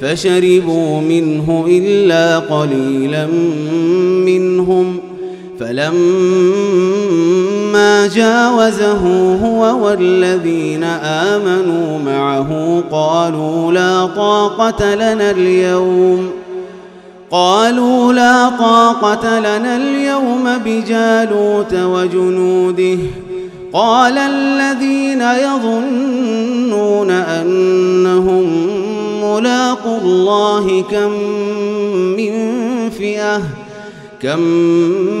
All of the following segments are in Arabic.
فشربوا منه إلا قليلا منهم فلما جاوزه هو والذين آمنوا معه قالوا لا طاقة لنا اليوم قالوا لا طاقة لنا اليوم بجالوت وجنوده قال الذين يظنون أنهم ملاقوا الله كم من فئة كم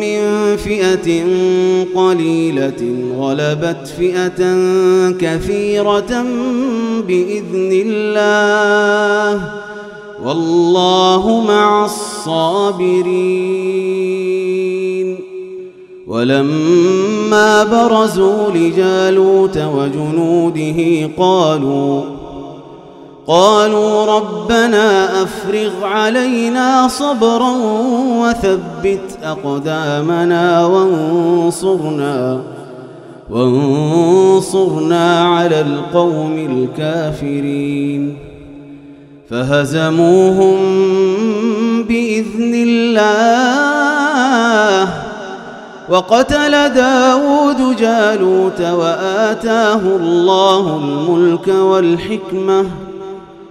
من فئة قليلة غلبت فئة كثيرة بإذن الله. والله مع الصابرين. ولما برزوا لجالوت وجنوده قالوا قالوا ربنا أفرغ علينا صبرا وثبت أقدامنا وانصرنا وانصرنا على القوم الكافرين فهزموهم بإذن الله وقتل داود جالوت وآتاه الله الملك والحكمة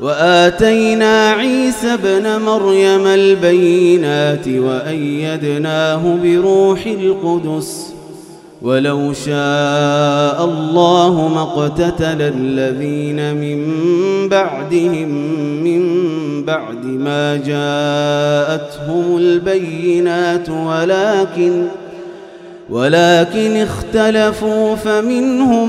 وآتينا عيسى ابن مريم البينات وأيدناه بروح القدس ولو شاء الله ما اقتتل الذين من بعدهم من بعد ما جاءتهم البينات ولكن ولكن اختلفوا فمنهم